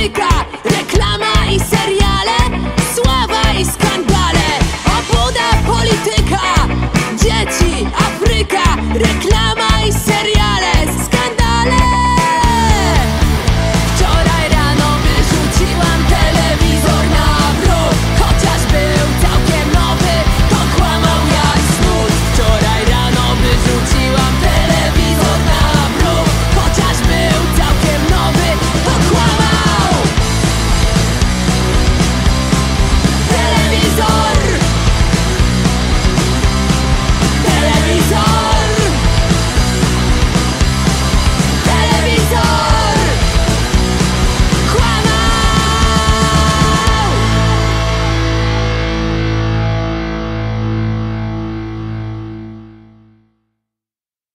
dzieci,